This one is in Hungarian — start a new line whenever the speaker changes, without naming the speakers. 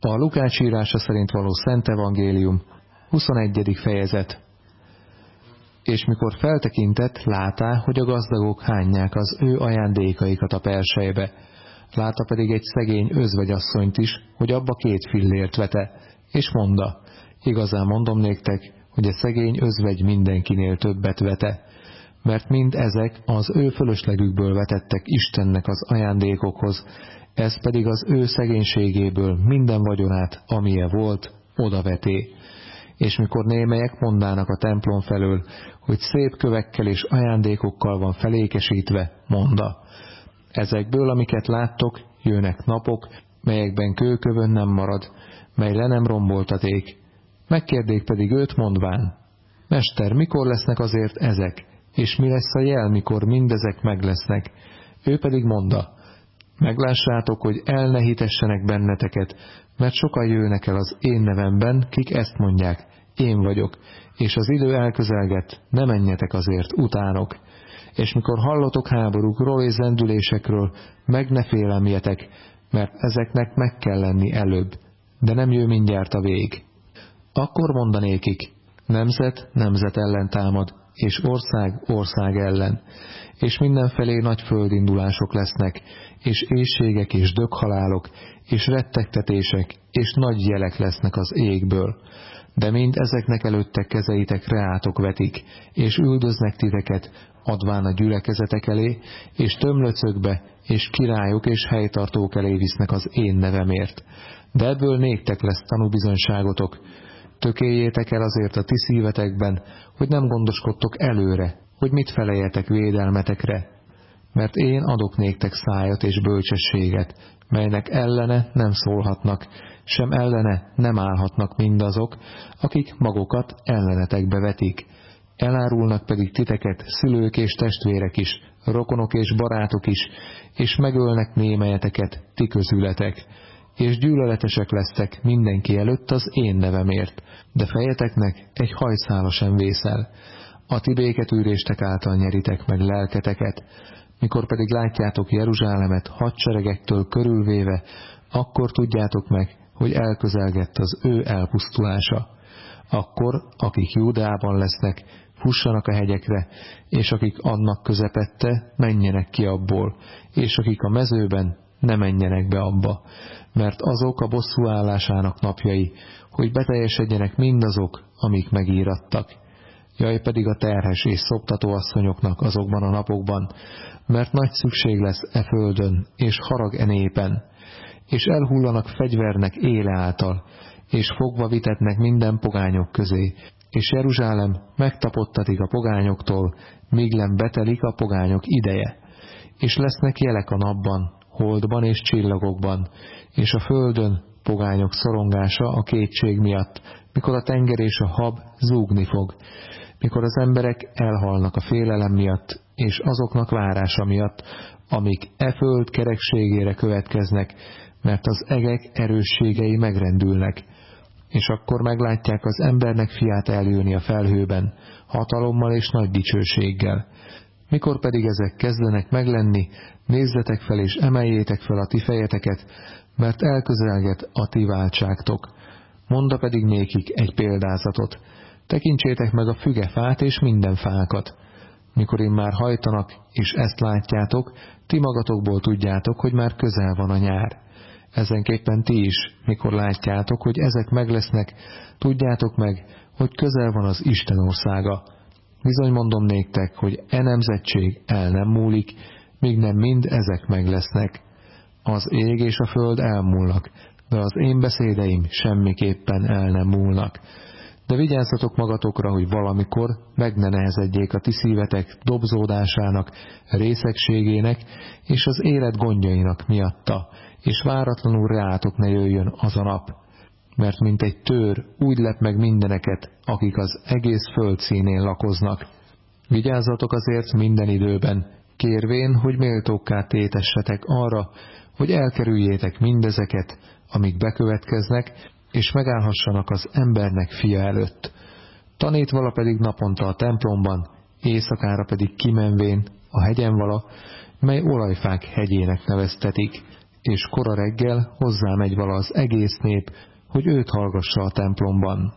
A Lukács írása szerint való Szent Evangélium, 21. fejezet. És mikor feltekintett, látá, hogy a gazdagok hányják az ő ajándékaikat a persejbe. Látta pedig egy szegény özvegyasszonyt is, hogy abba két fillért vete, és monda, igazán mondom néktek, hogy a szegény özvegy mindenkinél többet vete, mert mind ezek az ő fölöslegükből vetettek Istennek az ajándékokhoz, ez pedig az ő szegénységéből minden vagyonát, amilyen volt, odaveté. És mikor némelyek mondának a templom felől, hogy szép kövekkel és ajándékokkal van felékesítve, monda. Ezekből, amiket láttok, jönnek napok, melyekben kőkövön nem marad, mely le nem romboltaték. Megkérdék pedig őt mondván, Mester, mikor lesznek azért ezek, és mi lesz a jel, mikor mindezek meg lesznek? Ő pedig monda, Meglássátok, hogy el ne hitessenek benneteket, mert sokan jönnek el az én nevemben, kik ezt mondják, én vagyok, és az idő elközelget, ne menjetek azért, utánok. És mikor hallotok háborúkról és zendülésekről, meg ne félemjetek, mert ezeknek meg kell lenni előbb, de nem jő mindjárt a vég. Akkor mondanékik, nemzet nemzet ellen támad, és ország ország ellen, és mindenfelé nagy földindulások lesznek, és éjségek és döghalálok, és rettegtetések, és nagy jelek lesznek az égből. De mind ezeknek előtte kezeitek reátok vetik, és üldöznek titeket, adván a gyülekezetek elé, és tömlöcökbe, és királyok és helytartók elé visznek az én nevemért. De ebből néktek lesz tanúbizonyságotok, tökéljétek el azért a ti szívetekben, hogy nem gondoskodtok előre, hogy mit feleljetek védelmetekre, mert én adok néktek szájat és bölcsességet, melynek ellene nem szólhatnak, sem ellene nem állhatnak mindazok, akik magukat ellenetekbe vetik. Elárulnak pedig titeket szülők és testvérek is, rokonok és barátok is, és megölnek némelyeteket, ti közületek, és gyűlöletesek lesztek mindenki előtt az én nevemért, de fejeteknek egy hajszála sem vészel. A ti béketűréstek által nyeritek meg lelketeket, mikor pedig látjátok Jeruzsálemet hadseregektől körülvéve, akkor tudjátok meg, hogy elközelgett az ő elpusztulása. Akkor, akik Júdeában lesznek, fussanak a hegyekre, és akik annak közepette, menjenek ki abból, és akik a mezőben, ne menjenek be abba, mert azok a állásának napjai, hogy beteljesedjenek mindazok, amik megírattak. Jaj pedig a terhes és szoptató asszonyoknak azokban a napokban, mert nagy szükség lesz e földön, és harag e népen, és elhullanak fegyvernek éle által, és fogva vitetnek minden pogányok közé, és Jeruzsálem megtapottatik a pogányoktól, míg nem betelik a pogányok ideje, és lesznek jelek a napban, holdban és csillagokban, és a földön pogányok szorongása a kétség miatt, mikor a tenger és a hab zúgni fog, mikor az emberek elhalnak a félelem miatt, és azoknak várása miatt, amik e föld kerekségére következnek, mert az egek erősségei megrendülnek, és akkor meglátják az embernek fiát eljönni a felhőben, hatalommal és nagy dicsőséggel. Mikor pedig ezek kezdenek meglenni, nézzetek fel és emeljétek fel a ti fejeteket, mert elközelget a ti váltságtok. Monda pedig nékik egy példázatot. Tekintsétek meg a fügefát és minden fákat. Mikor én már hajtanak, és ezt látjátok, ti magatokból tudjátok, hogy már közel van a nyár. Ezenképpen ti is, mikor látjátok, hogy ezek meglesznek, tudjátok meg, hogy közel van az Isten országa. Bizony mondom néktek, hogy e nemzetség el nem múlik, míg nem mind ezek meg lesznek. Az ég és a föld elmúlnak, de az én beszédeim semmiképpen el nem múlnak. De vigyázzatok magatokra, hogy valamikor meg ne nehezedjék a ti szívetek dobzódásának, részegségének és az élet gondjainak miatta, és váratlanul rátok ne jöjjön az a nap. Mert mint egy tőr úgy lep meg mindeneket, akik az egész föld színén lakoznak. Vigyázzatok azért minden időben, kérvén, hogy méltókká tétessetek arra, hogy elkerüljétek mindezeket, amik bekövetkeznek, és megállhassanak az embernek fia előtt. Tanít vala pedig naponta a templomban, éjszakára pedig kimenvén a hegyen vala, mely olajfák hegyének neveztetik, és kora reggel hozzámegy vala az egész nép, hogy őt hallgassa a templomban.